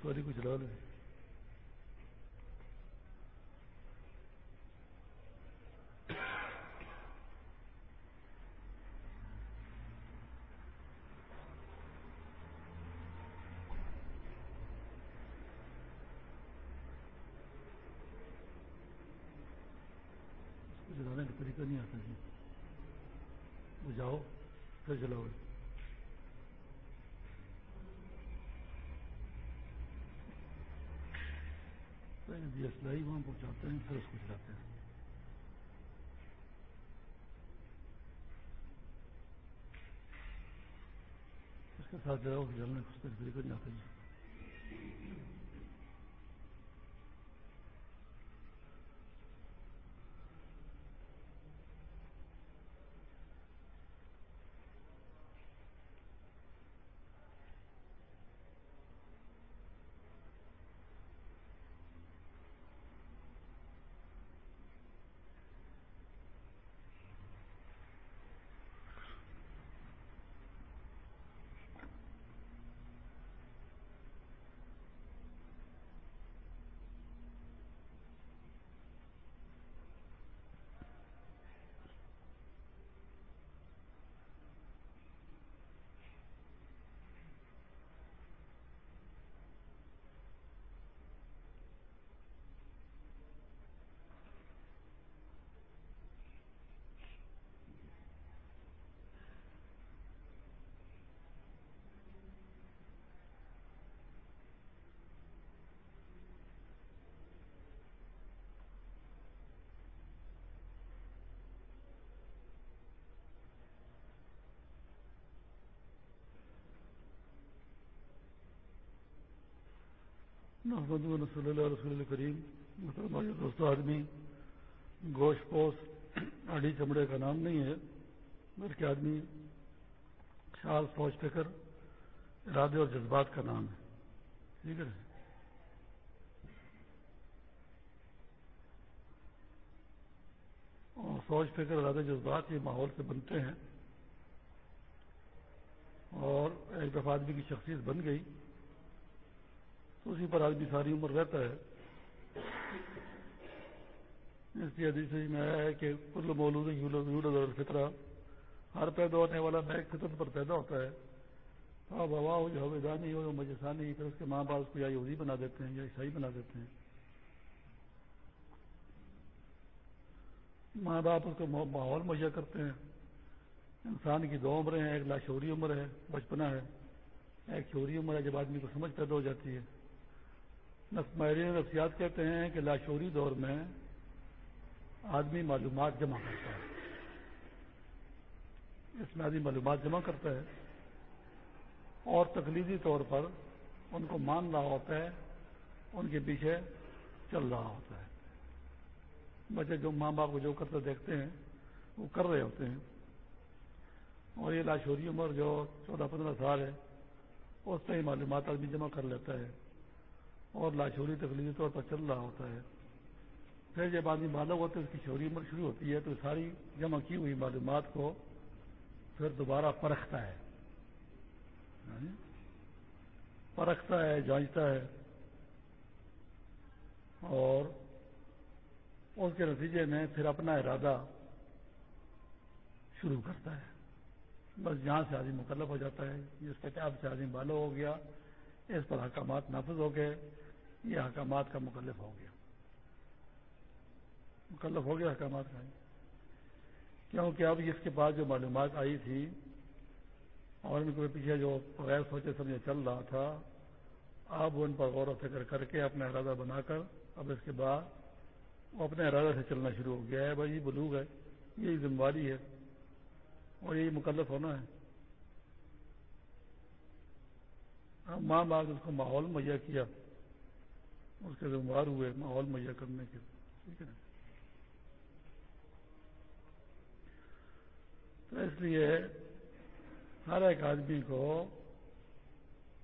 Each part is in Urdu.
سوری کو چلا لیں چلانے کا طریقہ نہیں آتا جی۔ بجاؤ پھر چلاؤ جی اسلائی وہاں پہنچاتے ہیں، پھر اس کو چلاتے ہیں۔ اس کے ساتھ جاؤ جلنے کچھ طریقہ نہیں آتا محمد رسول اللہ رسول کریم دوست آدمی، گوشت پوش اڑی چمڑے کا نام نہیں ہے، بلکہ آدمی خیال، سوچ، فکر، ارادے اور جذبات کا نام ہے۔ ٹھیک ہے۔ اور سوچ، فکر، ارادے، جذبات یہ ماحول سے بنتے ہیں۔ اور ایک دفعہ آدمی کی شخصیت بن گئی۔ اسی پر آدمی ساری عمر رہتا ہے۔ اس لیے حدیث میں آیا ہے کہ کل مولود الفطرہ، ہر پیدا ہونے والا نیک فطرت پر پیدا ہوتا ہے۔ ہاں بابا ہو جو دانی ہو مجسانی، پھر اس کے ماں باپ اس کو یا یہودی بنا دیتے ہیں یا عیسائی بنا دیتے ہیں۔ ماں باپ اس کو ماحول مہیا کرتے ہیں۔ انسان کی دو عمریں ہیں، ایک لاشوری عمر ہے، بچپنا ہے۔ ایک چوری عمر ہے، جب آدمی کو سمجھ پیدا ہو جاتی ہے۔ ماہرین نفسیات کہتے ہیں کہ لاشوری دور میں آدمی معلومات جمع کرتا ہے۔ اس میں آدمی معلومات جمع کرتا ہے اور تقلیدی طور پر ان کو مان رہا ہوتا ہے، ان کے پیچھے چل رہا ہوتا ہے۔ بچے جو ماں باپ کو جو کرتے دیکھتے ہیں، وہ کر رہے ہوتے ہیں۔ اور یہ لاشوری عمر جو چودہ پندرہ سال ہے، اس سے ہی معلومات آدمی جمع کر لیتا ہے۔ اور لاشوری تکلیفی طور پر چل رہا ہوتا ہے۔ پھر جب آدمی بالغ ہوتے ہے، اس کی شوری عمر شروع ہوتی ہے، تو ساری جمع کی ہوئی معلومات کو پھر دوبارہ پرکھتا ہے۔ یعنی پرکھتا ہے، جانچتا ہے۔ اور اس کے نتیجے میں پھر اپنا ارادہ شروع کرتا ہے۔ بس یہاں سے آدمی مکلف ہو جاتا ہے، جس کتاب سے آدمی بالو ہو گیا، اس پر حکامات نافذ ہو گئے۔ یہ حکامات کا مکلف ہو گیا۔ مکلف ہو گیا حکامات کا۔ کیونکہ اب اس کے بعد جو معلومات آئی تھی اور ان کو پیچھے جو غیر سوچے سمجھے چل رہا تھا، اب ان پر غور و فکر کر کے اپنا ارادہ بنا کر اب اس کے بعد وہ اپنے ارادہ سے چلنا شروع ہو گیا ہے۔ بھائی، یہ بلوغ ہے یہی ذمہ داری ہے اور یہی مکلف ہونا ہے۔ ماں باپ اس کو ماحول مہیا کیا۔ اس کے ذمہ ہوئے ماحول مہیا کرنے کے ٹھیک ہے تو اس لیے ہر ایک آدمی کو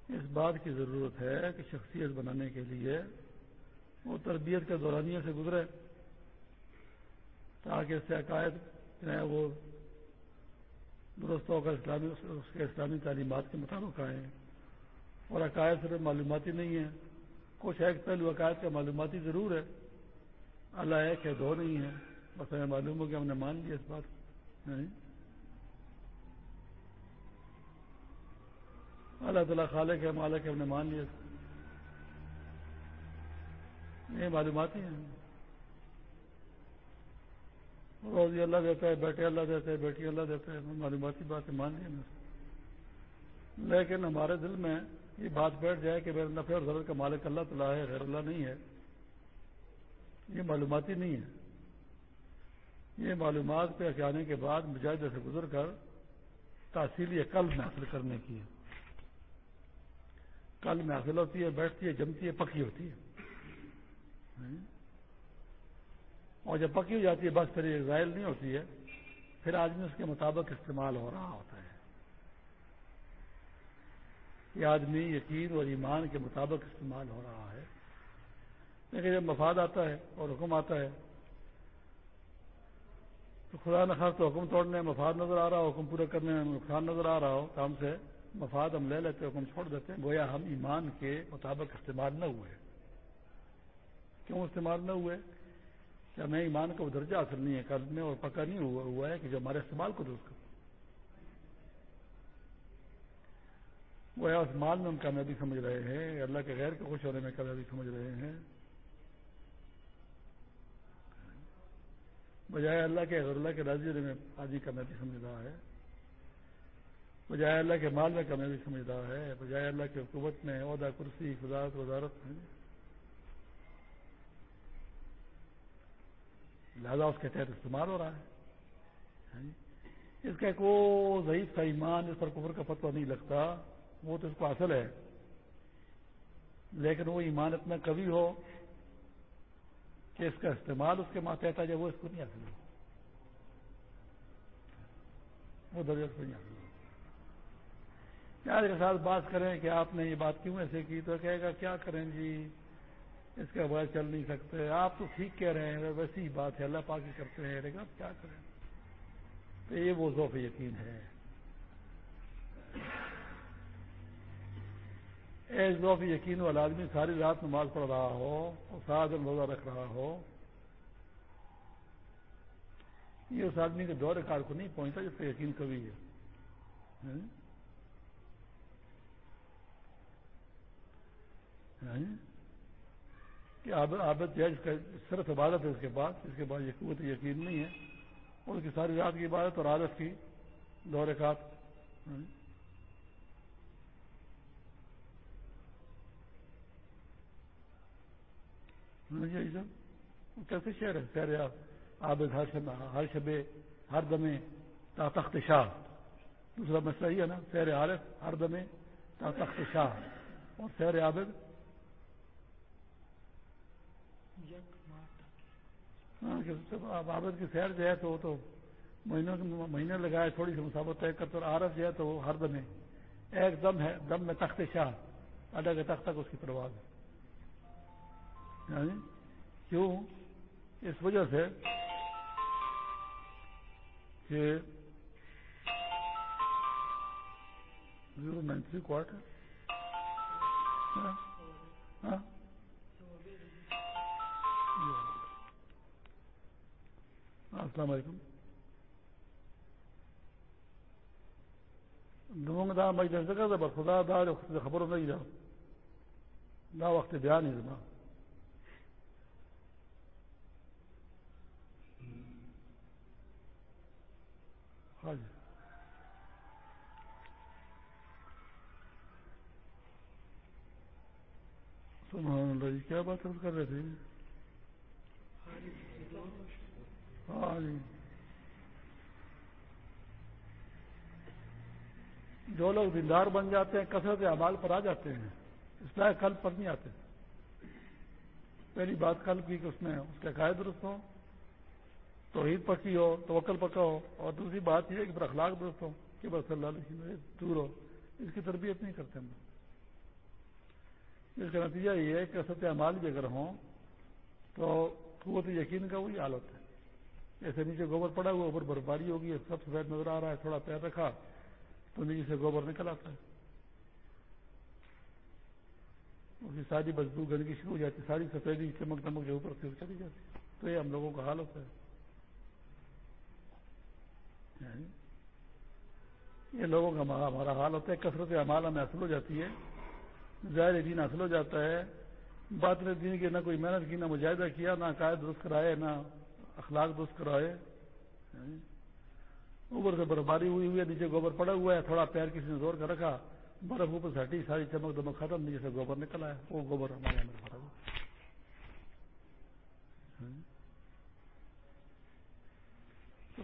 اس بات کی ضرورت ہے کہ شخصیت بنانے کے لیے وہ تربیت کے دورانیے سے گزرے تاکہ اس سے عقائد جو ہے وہ درست ہو کر اسلامی، اس کے اسلامی تعلیمات کے مطابق آئیں اور عقائد صرف معلوماتی نہیں ہے کچھ ایک پہلو عقائد کا معلوماتی ضرور ہے۔ اللہ ایک ہے، دو نہیں ہے۔ بس ہمیں معلوم ہو کہ ہم نے مان لیا اس بات اللہ تعالیٰ خالق ہے، مالک ہے، ہم نے مان لیا یہ معلوماتی ہیں۔ روزی اللہ دیتا ہے، بیٹے اللہ دیتا ہے بیٹی اللہ دیتا ہے معلوماتی بات مان لی لیکن ہمارے دل میں یہ بات بیٹھ جائے کہ میرے نفع اور ضرور کا مالک اللہ تعالیٰ ہے، غیر اللہ نہیں ہے۔ یہ معلوماتی نہیں ہے۔ یہ معلومات پہ آنے کے بعد مجاہدے سے گزر کر تحصیلی قلب میں حاصل کرنے کی ہے۔ کل میں حاصل ہوتی ہے، بیٹھتی ہے، جمتی ہے، پکی ہوتی ہے۔ اور جب پکی ہو جاتی ہے، بس پھر یہ ظاہر نہیں ہوتی ہے۔ پھر آدمی اس کے مطابق استعمال ہو رہا ہوتا ہے۔ یہ آدمی یقین اور ایمان کے مطابق استعمال ہو رہا ہے۔ لیکن جب مفاد آتا ہے اور حکم آتا ہے، تو خدا نخواست تو حکم توڑنے میں مفاد نظر آ رہا ہو، حکم پورے کرنے میں نقصان نظر آ رہا ہو، تو ہم سے مفاد ہم لے لیتے، حکم چھوڑ دیتے۔ ہیں گویا ہم ایمان کے مطابق استعمال نہ ہوئے۔ کیوں استعمال نہ ہوئے؟ کہ ہمیں ایمان کا درجہ حاصل نہیں ہے؟ کرنے اور پکا نہیں ہوا ہوا ہے کہ جو ہمارے استعمال کو درست کرو وہ اس مال میں ہم کامیابی سمجھ رہے ہیں، اللہ کے غیر کے خوش ہونے میں کامیابی سمجھ رہے ہیں۔ بجائے اللہ کے غیر اللہ کے راضی ہونے میں آدمی کامیابی سمجھ رہا ہے۔ بجائے اللہ کے مال میں کامیابی سمجھ رہا ہے۔ بجائے اللہ کے حکومت میں عہدہ، کرسی خدارت وزارت میں۔ لہذا اس کے تحت استعمال ہو رہا ہے۔ اس کا ایک وہ ضعیف کا ایمان، اس پر کفر کا فتویٰ نہیں لگتا۔ وہ تو اس کو حاصل ہے۔ لیکن وہ ایمان اتنا کبھی ہو کہ اس کا استعمال اس کے ماتحت آ جائے وہ اس کو نہیں حاصل ہو۔ وہ درجہ کو نہیں حاصل ہو۔ کے ساتھ بات کریں کہ آپ نے یہ بات کیوں ایسے کی؟ تو کہے گا، کیا کریں جی؟ اس کے بعد چل نہیں سکتے۔ آپ تو ٹھیک کہہ رہے ہیں، ویسی ہی بات ہے۔ اللہ پاک ہی کرتے ہیں۔ لیکن آپ کیا کریں؟ تو یہ وہ ذوف یقین ہے۔ ایک ذوف یقین والا آدمی ساری رات نماز پڑھ رہا ہو اور سارا دن روزہ رکھ رہا ہو، یہ اس آدمی کے دور کار کو نہیں پہنچتا جس کا یقین کبھی ہے۔ ہاں؟ ہاں؟ کہ عابد ہے جس کا صرف عبادت ہے اس کے بعد، اس کے بعد یہ قوت، یقین نہیں ہے۔ اور اس کی ساری رات کی عبادت اور عادت کی دور کات ہاں؟ کیسے شہر ہے؟ شہر عابد ہر شب، ہر شبے، ہر دمے تا تخت شاہ۔ دوسرا مسئلہ یہ ہے نا شہر عارف، ہر دمے تا تخت شاہ۔ اور شہر عابد؟ ہاں، بابر کی سیر جو ہے تو تو مہینوں مہینے لگائے، تھوڑی سی مسافت طے کر عارف جو ہے تو وہ ہر دم ہے ایک دم ہے، دم میں تخت شاہ ادا کے تخت تک اس کی پرواز ہے۔ یعنی کیوں؟ اس وجہ سے کہ زیرو نائن تھری کوارٹر ہاں؟ ہاں؟ ہاں، السلام علیکم۔ دونوں دا مجلس دغه د خدا دا خبرو نه دی دا وخت بیان دی سبحان اللہ جی کیا بات کر رہے تھے ہاں جی جو لوگ دیندار بن جاتے ہیں کثرت اعمال پر آ جاتے ہیں اس طرح کل پر نہیں آتے پہلی بات کل کی کہ اس میں اس کے عقائد درست ہو توحید پکی ہو، توکل پکا ہو، اور دوسری بات یہ ہے کہ پھر اخلاق درست ہو کہ بس اللہ علیہ دور ہو۔ اس کی تربیت نہیں کرتے ہم۔ اس کا نتیجہ یہ ہے کہ اسد اعمال بھی اگر ہوں تو قوت یقین کا وہی حال ہوتا ہے۔ ایسے نیچے گوبر پڑا ہوا، اوپر برفباری ہوگی، سب سفید نظر آ رہا ہے، تھوڑا پیر رکھا تو نیچے سے گوبر نکل آتا ہے۔ کی ساری بدبو گندگی شروع ہو جاتی، ساری سفیدی چمک دمک جو اوپر سے چلی جاتی تو یہ ہم لوگوں کا حال ہوتا ہے۔ یعنی یہ لوگوں کا ہمارا حال ہوتا ہے، کثرت امال ہمیں حاصل ہو جاتی ہے، ظاہر دین حاصل ہو جاتا ہے۔ بات نے دین کی نہ کوئی محنت کی، نہ مجاہدہ کیا، نہ قائد درست کرائے، نہ اخلاق درست کرائے۔ یعنی اوپر سے برفباری ہوئی ہوئی ہے، نیچے گوبر پڑا ہوا ہے، تھوڑا پیر کسی نے زور کر رکھا، برف اوپر سے ہٹی، ساری چمک دمک ختم، نیچے سے گوبر نکل آیا۔ وہ گوبر ہمارے اندر پڑا ہوا۔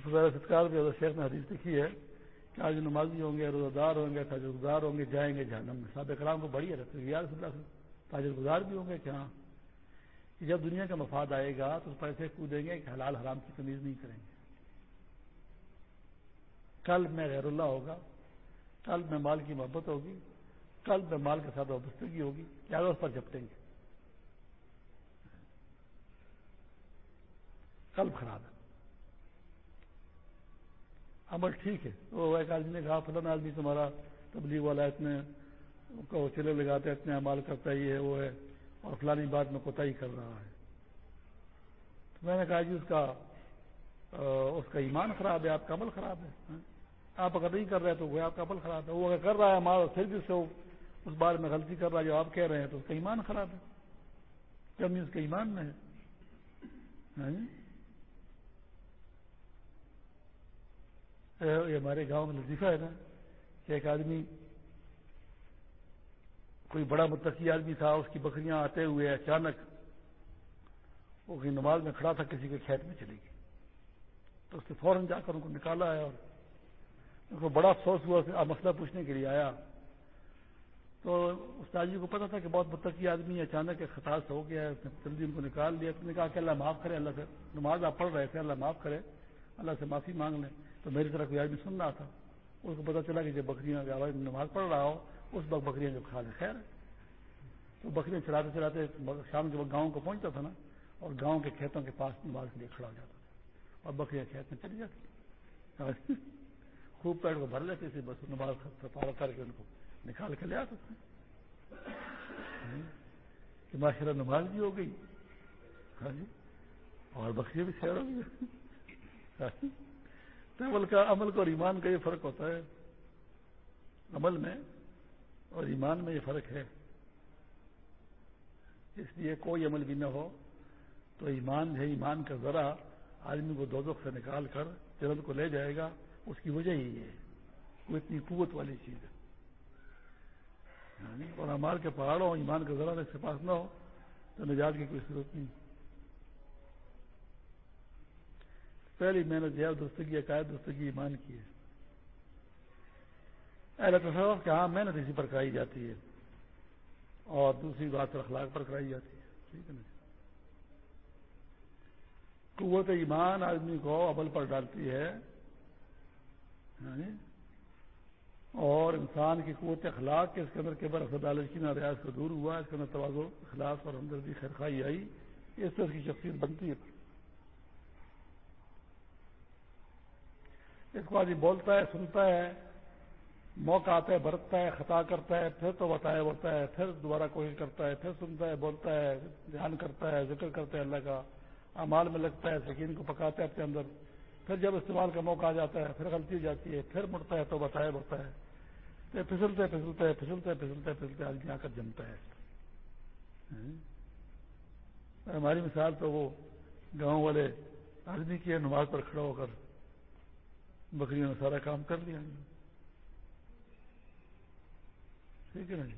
تو ستکار بھی شیخ نے حدیث لکھی ہے کہ آج نمازی ہوں گے روزہ دار ہوں گے تاجر گزار ہوں گے، جائیں گے جہنم میں۔ صاحب کرام کو بڑی ہے یار تاجر گزار بھی ہوں گے کیا؟ جب دنیا کا مفاد آئے گا تو پیسے کودیں گے کہ حلال حرام کی تمیز نہیں کریں گے۔ کل میں غیر اللہ ہوگا، کل میں مال کی محبت ہوگی، کل میں مال کے ساتھ وابستگی ہوگی کیا اس پر جپٹیں گے۔ کل خراب ہے۔ عمل ٹھیک ہے۔ وہ ایک آدمی نے کہا، فلاں آدمی تمہارا تبلیغ والا اتنے چلے لگاتے اتنے امال کرتا ہی ہے وہ ہے، اور فلانی بات میں کوتا ہی کر رہا ہے۔ تو میں نے کہا جی اس کا اس کا ایمان خراب ہے، آپ کا عمل خراب ہے۔ ہاں؟ آپ اگر نہیں کر رہے تو وہ آپ کا عمل خراب ہے۔ وہ اگر کر رہا ہے ہمارا پھر بھی سے اس بارے میں غلطی کر رہا ہے، جو آپ کہہ رہے ہیں، تو اس کا ایمان خراب ہے۔ کمی اس کے ایمان میں ہے ہاں جی؟ یہ ہمارے گاؤں میں لطیفہ ہے نا، کہ ایک آدمی، کوئی بڑا متقی آدمی تھا، اس کی بکریاں آتے ہوئے اچانک وہ کہیں نماز میں کھڑا تھا، کسی کے کھیت میں چلی گئی۔ تو اس نے فوراً جا کر ان کو نکالا ہے اور ان کو بڑا افسوس ہوا مسئلہ پوچھنے کے لیے آیا۔ تو استاد جی کو پتا تھا کہ بہت متقی آدمی اچانک خطا ہو گیا ہے جلدی ان کو نکال لیا۔ تو نے کہا کہ اللہ معاف کرے، اللہ سے نماز آپ پڑھ رہے تھے، اللہ معاف کرے، اللہ سے معافی مانگ لیں۔ تو میری طرح کوئی آدمی سن رہا تھا۔ اس کو پتا چلا کہ جب بکریاں نماز پڑھ رہا ہو، اس وقت بکریاں جب کھا لیں خیر۔ تو بکریاں چلاتے چلاتے شام کے وقت گاؤں کو پہنچتا تھا نا، اور گاؤں کے کھیتوں کے پاس نماز کے لیے کھڑا ہو جاتا تھا۔ اور بکریاں کھیت میں چلی جاتی۔ خوب پیڑ کو بھر لیتے تھے، بس نماز کر کے ان کو نکال کے لے آتے تھے۔ کہ ماشاء اللہ نماز بھی ہو گئی۔ ہاں جی۔ اور بکریاں بھی شہر ہو گئی۔ عمل کا عمل کا اور ایمان کا یہ فرق ہوتا ہے۔ عمل میں اور ایمان میں یہ فرق ہے۔ اس لیے کوئی عمل بھی نہ ہو تو ایمان ہے، ایمان کا ذرا آدمی کو دو سے نکال کر جلد کو لے جائے گا۔ اس کی وجہ ہی ہے۔ وہ اتنی قوت والی چیز ہے۔ یعنی اور امال کے پہاڑوں ایمان کا ذرا اس کے پاس نہ ہو تو نجات کی کوئی ضرورت نہیں۔ پہلی محنت زیادہ دوستگی، عقائد، دوستگی، ایمان کی ہے۔ اہل تصور کہ ہاں محنت اسی پر کرائی جاتی ہے، اور دوسری بات اخلاق پر کرائی جاتی ہے۔ ٹھیک ہے نا جی؟ قوت ایمان آدمی کو عمل پر ڈالتی ہے یعنی، اور انسان کی قوت اخلاق کے اس کے اندر کے بر کی نہ ریاض کو دور ہوا، اس کے اندر توازو اخلاق اور ہمدردی خیرخائی آئی، اس طرح کی شخصیت بنتی ہے۔ اس کو آدمی بولتا ہے، سنتا ہے، موقع آتا ہے، برتتا ہے، خطا کرتا ہے، پھر تو بتایا ہوتا ہے، پھر دوبارہ کوشش کرتا ہے، پھر سنتا ہے، بولتا ہے، دھیان کرتا ہے، ذکر کرتا ہے اللہ کا امال میں لگتا ہے سکین کو پکاتا ہے اپنے اندر۔ پھر جب استعمال کا موقع آ جاتا ہے، پھر غلطی جاتی ہے، پھر مڑتا ہے، تو بتایا ہوتا ہے۔ پھر پھسلتے پھسلتے پھسلتے پھسلتے پھسلتے آدمی آ کر جمتا ہے۔ ہاں؟ ہماری مثال تو وہ گاؤں والے آدمی کی نماز پر کھڑا ہو کر۔ بکریوں نے سارا کام کر لیا جی۔ ٹھیک ہے نا جی۔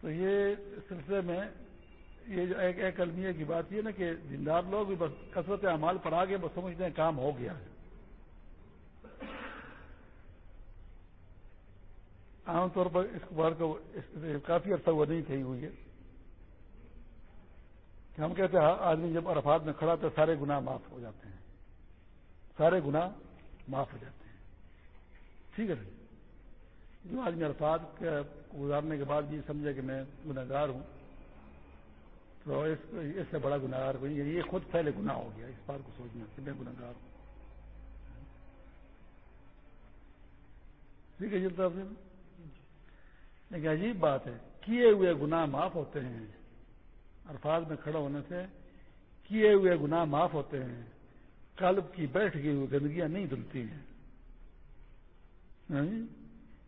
تو یہ سلسلے میں یہ جو ایک ایک المیہ کی بات یہ نا کہ زندار لوگ بھی بس کثرت اعمال پر آگے بس سمجھتے ہیں کام ہو گیا۔ ہے عام طور پر اس بار کو کافی عرصہ ہوا نہیں کہی ہوئی ہے۔ کہ ہم کہتے ہیں آدمی جب عرفات میں کھڑا تو سارے گناہ معاف ہو جاتے ہیں۔ سارے گناہ معاف ہو جاتے ہیں۔ ٹھیک ہے جی؟ جو آدمی عرفات گزارنے کے بعد بھی سمجھے کہ میں گناہ گار ہوں، تو اس سے بڑا گناہ گار کوئی یہ خود پہلے گناہ ہو گیا، اس بات کو سوچنا کہ میں گناہ گار ہوں۔ ٹھیک ہے جی لیکن عجیب بات ہے، کیے ہوئے گناہ معاف ہوتے ہیں۔ الفاظ میں کھڑا ہونے سے کیے ہوئے گناہ معاف ہوتے ہیں، قلب کی بیٹھ گئی ہوئی گندگیاں نہیں دھلتی ہیں۔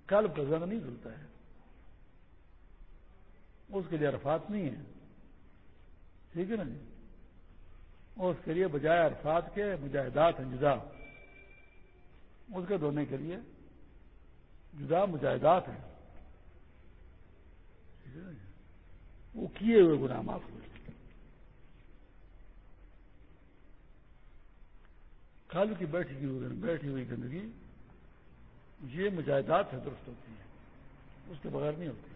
قلب کا زنگ نہیں دھلتا ہے۔ اس کے لیے عرفات نہیں ہے ٹھیک ہے نا جی؟ اور اس کے لیے بجائے عرفات کے مجاہدات ہیں جدا اس کے دھونے کے لیے جدا مجاہدات ہیں۔ ٹھیک ہے نا جی؟ وہ کیے ہوئے گناہ معاف ہوئے کل کی بیٹھی ہوئی بیٹھی ہوئی گندگی، یہ مجاہدات سے درست ہوتی ہے، اس کے بغیر نہیں ہوتی۔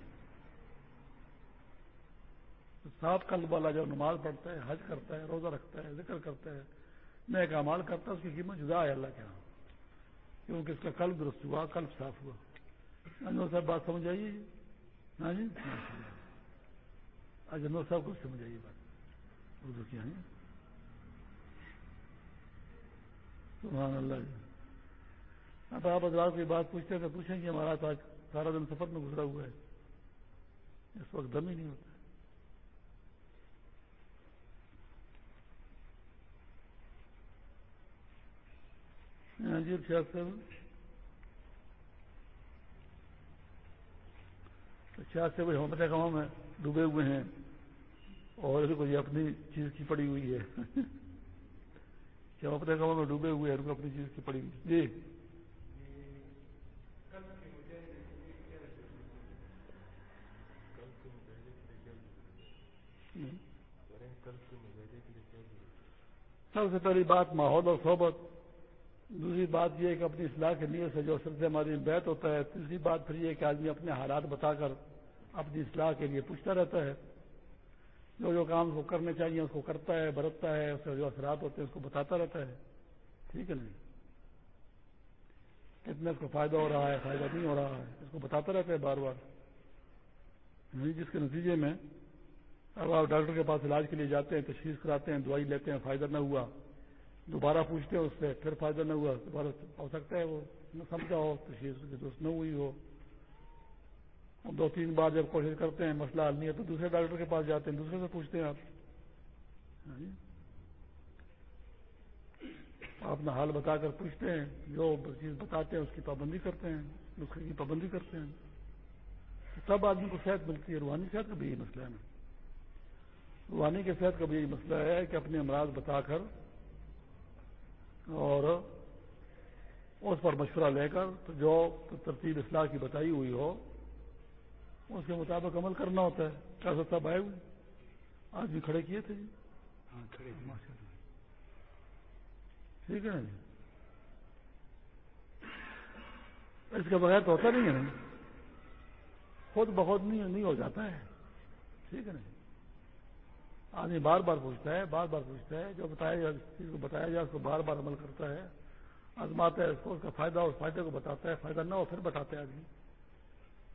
صاف قلب والا جو نماز پڑھتا ہے، حج کرتا ہے، روزہ رکھتا ہے، ذکر کرتا ہے نئے کا مال کرتا ہے، اس کی قیمت جدا ہے اللہ کے ہاں۔ کیونکہ اس کا قلب درست ہوا، قلب صاف ہوا۔ صاحب، بات سمجھ آئیے ہاں جی؟ اجنور صاحب کو سمجھ آئیے بات اردو کی ہیں سبحان اللہ جی۔ اب آپ حضرات کی بات پوچھتے ہیں تو پوچھیں کہ ہمارا آج سارا دن سفر میں گزرا ہوا ہے۔ اس وقت دم ہی نہیں ہوتا۔ ہاں جی صاحب شاید سے وہ اپنے گاؤں میں اچھا، ڈوبے ہوئے ہیں۔ اور کوئی اپنی چیز کی پڑی ہوئی ہے۔ کیا اپنے گاؤں میں ڈوبے ہوئے ہیں اپنی چیز کی پڑی ہوئی جی۔ سب سے پہلی بات ماحول اور صحبت۔ دوسری بات یہ ہے کہ اپنی اصلاح کے لیے سے جو سب سے ہماری بیت ہوتا ہے، تیسری بات پھر یہ کہ آدمی اپنے حالات بتا کر اپنی اصلاح کے لیے پوچھتا رہتا ہے۔ جو جو کام اس کو کرنے چاہیے، اس کو کرتا ہے، برتتا ہے، اس سے جو اثرات ہوتے ہیں، اس کو بتاتا رہتا ہے۔ ٹھیک ہے نہیں؟ کتنے اس کو فائدہ ہو رہا ہے، فائدہ نہیں ہو رہا ہے، اس کو بتاتا رہتا ہے بار بار۔ یعنی جس کے نتیجے میں اب آپ ڈاکٹر کے پاس علاج کے لیے جاتے ہیں، تشخیص کراتے ہیں، دوائی لیتے ہیں، فائدہ نہ ہوا، دوبارہ پوچھتے ہیں اس سے، پھر فائدہ نہ ہوا، دوبارہ ہو سکتا ہے وہ نہ سمجھا ہو، تشخیص دوست نہ ہوئی ہو۔ دو تین بار جب کوشش کرتے ہیں، مسئلہ حل نہیں ہے تو دوسرے ڈاکٹر کے پاس جاتے ہیں، دوسرے سے پوچھتے ہیں ہاں جی؟ آپ۔ اپنا حال بتا کر پوچھتے ہیں، جو چیز بتاتے ہیں، اس کی پابندی کرتے ہیں نسخے کی پابندی کرتے ہیں۔ تب آدمی کو صحت ملتی ہے، روحانی صحت کا بھی یہی مسئلہ ہے نا۔ روحانی کی صحت کا بھی یہی مسئلہ ہے کہ اپنے امراض بتا کر اور اس پر مشورہ لے کر تو جو ترتیب اصلاح کی بتائی ہوئی ہو اس کے مطابق عمل کرنا ہوتا ہے۔ کیا سستا ہوئے آج بھی کھڑے کیے تھے جی؟ ہاں ٹھیک ہے نا جی؟ اس کے بغیر تو ہوتا نہیں ہے نا خود بخود نہیں ہو جاتا ہے۔ ٹھیک ہے نا جی؟ آدمی بار بار پوچھتا ہے بار بار پوچھتا ہے۔ جو بتایا جائے چیز کو بتایا جائے اس کو بار بار عمل کرتا ہے۔ آزماتا ہے اس کو اس کا فائدہ اس فائدے کو بتاتا ہے۔ فائدہ نہ ہو پھر بتاتا ہے آدمی۔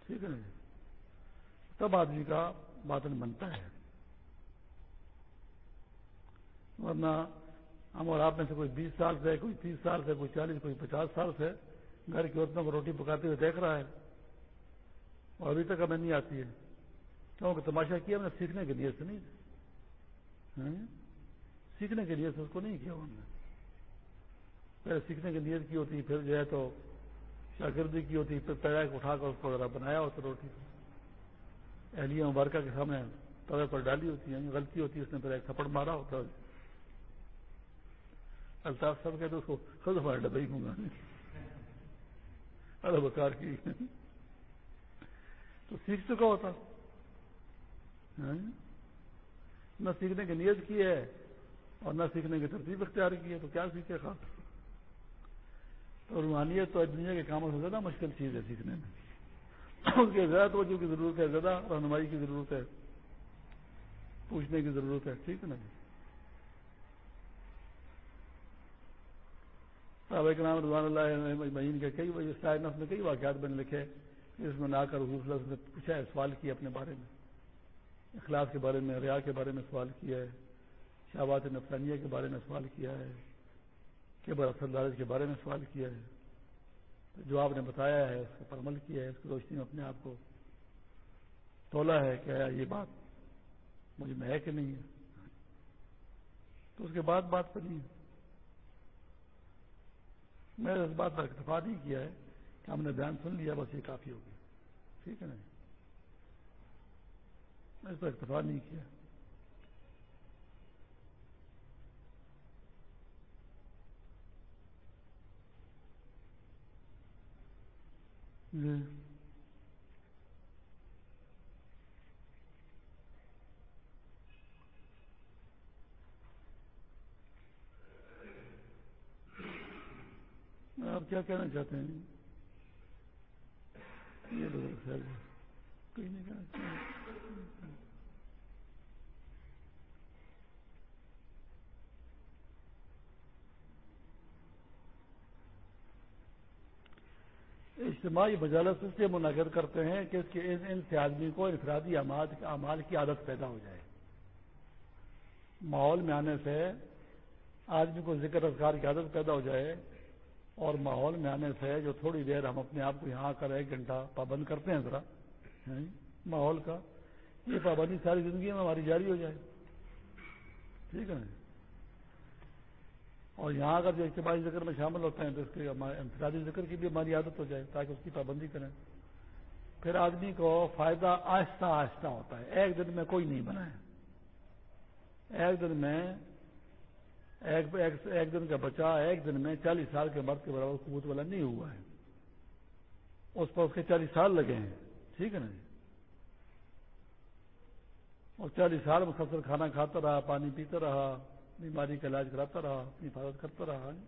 ٹھیک ہے نا جی؟ تب آدمی کا باطن بنتا ہے۔ ورنہ ہم اور آپ میں سے کوئی بیس سال سے، کوئی تیس سال سے، کوئی چالیس، کوئی پچاس سال سے گھر کی عورتوں کو روٹی پکاتے ہوئے دیکھ رہا ہے۔ اور ابھی تک ہمیں نہیں آتی ہے۔ کیونکہ تماشا کیا ہم نے سیکھنے کے لیے سے نہیں؟ ہاں؟ سیکھنے کے لیے سے اس کو نہیں کیا انہوں نے۔ پہلے سیکھنے کی نیت کی ہوتی، پھر جو ہے تو شاگردی کی ہوتی، پھر پیرا اٹھا کر اس کو ذرا بنایا ہوتا روٹی۔ اہلیہ مبارکہ کے سامنے توے پر ڈالی ہوتی ہے یعنی غلطی ہوتی ہے، اس نے پھر ایک تھپڑ مارا ہوتا ہے۔ الطاف صاحب کہتے اس کو خود ہمارے ڈبے ہی گا ارے بکار کی۔ تو سیکھ چکا ہوتا۔ ہاں؟ نہ سیکھنے کی نیت کی ہے اور نہ سیکھنے کی ترتیب اختیار کی ہے، تو کیا سیکھے خاص؟ تو روحانیت تو دنیا کے کاموں سے زیادہ مشکل چیز ہے سیکھنے میں۔ اس کے زیادہ توجہ کی ضرورت ہے، زیادہ رہنمائی کی ضرورت ہے، پوچھنے کی ضرورت ہے، ٹھیک ہے نا جی؟ صاحب نام رضوان اللہ مہین کے کئی نف نے کئی واقعات بن لکھے، جس میں نہ کر حضور نے پوچھا ہے، سوال کیا اپنے بارے میں۔ اخلاص کے بارے میں، ریا کے بارے میں سوال کیا ہے۔ شہبات نفسانیہ کے بارے میں سوال کیا ہے۔ کہ اثر کے بارے میں سوال کیا ہے۔ جو آپ نے بتایا ہے، اس پر عمل کیا ہے، اس کی روشنی میں اپنے آپ کو تولا ہے کہ یہ بات مجھے میں ہے کہ نہیں ہے۔ تو اس کے بعد بات پر نہیں میں نے اس بات پر اکتفا نہیں کیا ہے کہ ہم نے بیان سن لیا، بس یہ کافی ہوگی ٹھیک ہے نا؟ میں اس پر اکتفا نہیں کیا۔ جی آپ کیا کہنا چاہتے ہیں؟ یہ لوگ کہیں نہیں کہنا چاہتے اجتماعی مجالس اس لیے منعقد کرتے ہیں کہ اس کے ان سے آدمی کو انفرادی اعمال کی عادت پیدا ہو جائے۔ ماحول میں آنے سے آدمی کو ذکر اذکار کی عادت پیدا ہو جائے اور ماحول میں آنے سے جو تھوڑی دیر ہم اپنے آپ کو یہاں آ کر ایک گھنٹہ پابند کرتے ہیں ذرا یعنی ماحول کا، یہ پابندی ساری زندگی میں ہماری جاری ہو جائے۔ ٹھیک ہے نا؟ اور یہاں اگر جو اجتماعی ذکر میں شامل ہوتے ہیں تو اس کے انفرادی ذکر کی بھی ہماری عادت ہو جائے تاکہ اس کی پابندی کریں۔ پھر آدمی کو فائدہ آہستہ آہستہ ہوتا ہے۔ ایک دن میں کوئی نہیں بنا ہے۔ ایک دن میں ایک ایک دن کا بچہ ایک دن میں چالیس سال کے مرد کے برابر قبوت والا نہیں ہوا ہے۔ اس پر اس کے چالیس سال لگے ہیں۔ ٹھیک ہے نا جی؟ اور چالیس سال مسلسل کھانا کھاتا رہا، پانی پیتا رہا۔ بیماری کا علاج کراتا رہا، اپنی حفاظت کرتا رہا جی۔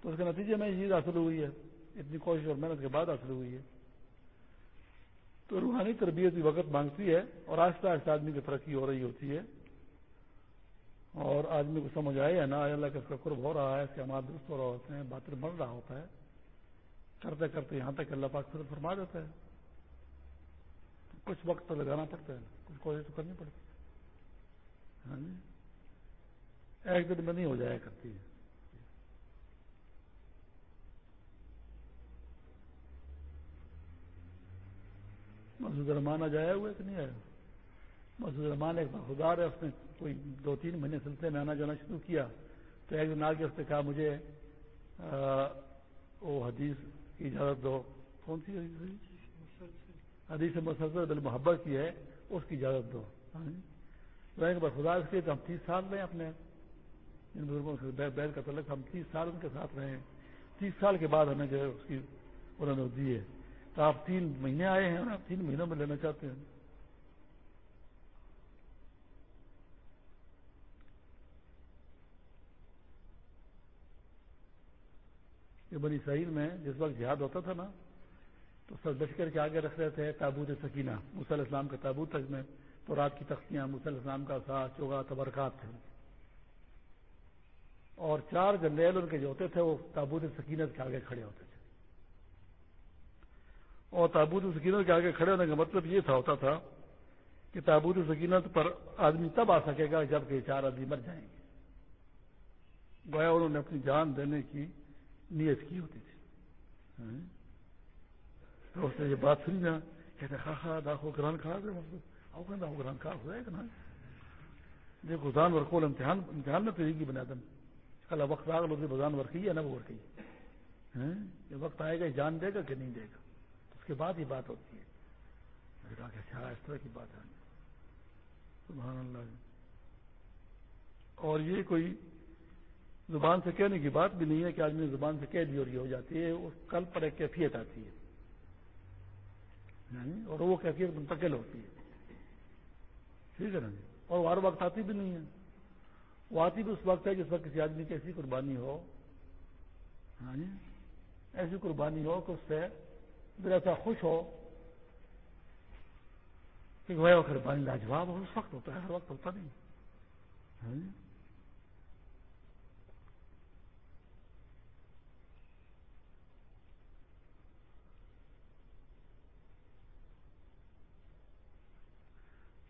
تو اس کے نتیجے میں یہ چیز حاصل ہوئی ہے۔ اتنی کوشش اور محنت کے بعد حاصل ہوئی ہے۔ تو روحانی تربیت بھی وقت مانگتی ہے اور آہستہ آہستہ آدمی کی ترقی ہو رہی ہوتی ہے۔ اور آدمی کو سمجھ آئے ہے نا اللہ کا اس کا قرب ہو رہا ہے، اس کے ہمارے درست ہو رہا ہوتے ہیں باتیں بڑھ رہا ہوتا ہے۔ کرتے کرتے یہاں تک اللہ پاک فضل فرما دیتا ہے۔ کچھ وقت تو لگانا پڑتا ہے، کچھ کوشش تو کرنی پڑتی ہے۔ ہاں جی۔ ایک دن میں نہیں ہو جایا کرتی ہے۔ مسجد رحمان جایا ہوا کہ نہیں آیا مسجد رحمان ایک خدار ہے، اس نے کوئی دو تین مہینے سلسلے میں آنا جانا شروع کیا۔ تو ایک دن آگے اس نے کہا، مجھے وہ حدیث کی اجازت دو۔ کون سی حدیث؟ حدیث مسلسل دل محبت کی ہے، اس کی اجازت دو۔ ہاں جی؟ خدا اس کے ہم تیس سال میں اپنے۔ ان بزرگوں سے بیل کا تعلق ہم تیس سال ان کے ساتھ رہے ہیں۔ تیس سال کے بعد ہمیں جو ہے اس کی انہوں نے دی ہے۔ تو آپ تین مہینے آئے ہیں آپ تین مہینوں میں لینا چاہتے ہیں۔ یہ بنی سعید میں جس وقت جہاد ہوتا تھا نا، تو سر لشکر کے آگے رکھ رہے تھے تابوت سکینہ۔ مصلی اسلام کا تابوت تک میں تو رات کی تختیاں مصلی اسلام کا ساتھ چوگا تبرکات تھے۔ اور چار جنریل ان کے جو ہوتے تھے وہ تابوت سکینت کے آگے کھڑے ہوتے تھے۔ اور تابوت سکینت کے آگے کھڑے ہونے کا مطلب یہ تھا، ہوتا تھا کہ تابوت سکینت پر آدمی تب آ سکے گا جبکہ چار آدمی مر جائیں گے۔ گویا انہوں نے اپنی جان دینے کی نیت کی ہوتی تھی۔ ہاں؟ تو اس نے یہ بات سنی نا، کہتے خا خا داخو گران کھا دے۔ مطلب گران کھا، ہو جائے گا نا۔ دیکھو جانور کو امتحان امتحان میں تو بنا دن کل وقت آ لوگ بزان ورکی ہے نا وہ ورکی یہ ہاں؟ وقت آئے گا جان دے گا کہ نہیں دے گا۔ اس کے بعد یہ بات ہوتی ہے۔ اچھا اس طرح کی بات ہے۔ سبحان اللہ۔ اور یہ کوئی زبان سے کہنے کی بات بھی نہیں ہے کہ آدمی زبان سے کہہ دی اور یہ ہو جاتی ہے اس کل پر ایک کیفیت آتی ہے۔ ہاں؟ اور وہ کیفیت منتقل ہوتی ہے۔ ٹھیک ہے نا جی؟ اور ہر وقت آتی بھی نہیں ہے۔ وہ آتی بھی اس وقت ہے جس وقت کسی آدمی کی ایسی قربانی ہو۔ ہاں جی؟ ایسی قربانی ہو کہ اس سے دل ایسا خوش ہو کہ وہ قربانی لاجواب ہو۔ اس وقت ہوتا ہے، ہر وقت ہوتا نہیں۔ ہاں جی؟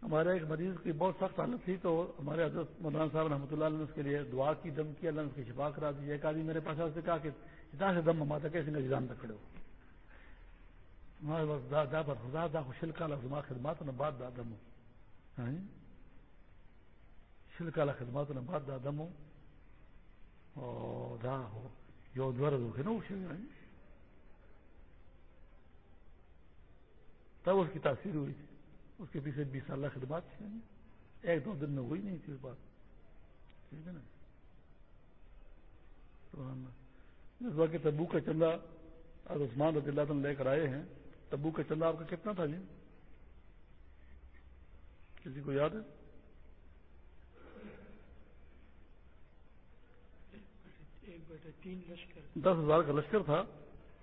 ہمارے ایک مریض کی بہت سخت حالت تھی تو ہمارے حضرت مولانا صاحب رحمۃ اللہ نے اس کے لیے دعا کی، دم کی، اللہ نے اس کی شفا کرا دی۔ ایک آدمی میرے پاس سے کہا کہ اتنا سے دم ہمارا کیسے نظام تک کھڑے ہو۔ ہمارے پاس دادا پر خدا، دا شلکا لازما خدمات نے بعد دادم ہو۔ ہاں؟ شلکا خدمات نے بعد دادم ہو۔ دا ہو۔ یو دوار دو کہ نو ہاں؟ تب اس کی تاثیر ہوئی۔ تھی اس کے پیچھے بیس سال خدمات تھی ایک دو دن میں ہوئی نہیں تھی اس بات۔ ٹھیک ہے نا۔ اس وقت تبو کا چندہ اور عثمان رضی اللہ لے کر آئے ہیں۔ تبو کا چندہ آپ کا کتنا تھا جی؟ کسی کو یاد ہے؟ دس ہزار کا لشکر تھا۔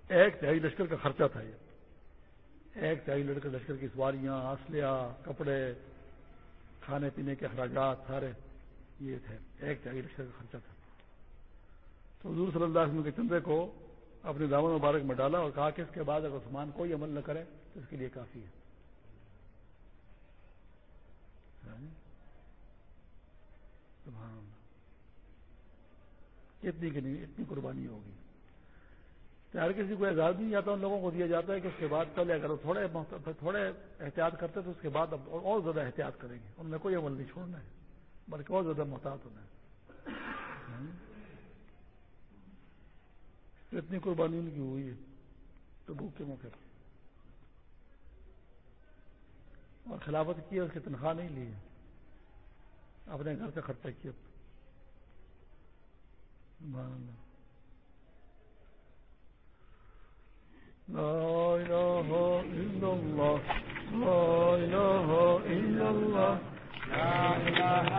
ایک تہائی لشکر کا خرچہ تھا یہ۔ ایک تہائی لڑکے لشکر کی سواریاں، اسلحہ، کپڑے، کھانے پینے کے اخراجات سارے یہ تھے۔ ایک تہائی لشکر کا خرچہ تھا۔ تو حضور صلی اللہ علیہ وسلم کے چندے کو اپنے دامن مبارک میں ڈالا اور کہا کہ اس کے بعد اگر عثمان کوئی عمل نہ کرے تو اس کے لیے کافی ہے۔ ہاں جی؟ اتنی کہ نہیں اتنی قربانی ہوگی۔ ہر کسی کو اعزاز نہیں آتا ان لوگوں کو دیا جاتا ہے کہ اس کے بعد پہلے اگر تھوڑے تھوڑے احتیاط کرتے تو اس کے بعد اب اور زیادہ احتیاط کریں گے۔ ان میں کوئی عمل نہیں چھوڑنا ہے، بلکہ اور زیادہ محتاط ہونا ہے۔ ہاں؟ اتنی قربانی ان کی ہوئی ہے تو بھوک کے موقع پر۔ اور خلافت کی اس کی تنخواہ نہیں لی اپنے گھر کا خرچہ کیا۔ لا إله إلا الله. لا إله إلا الله. لا إله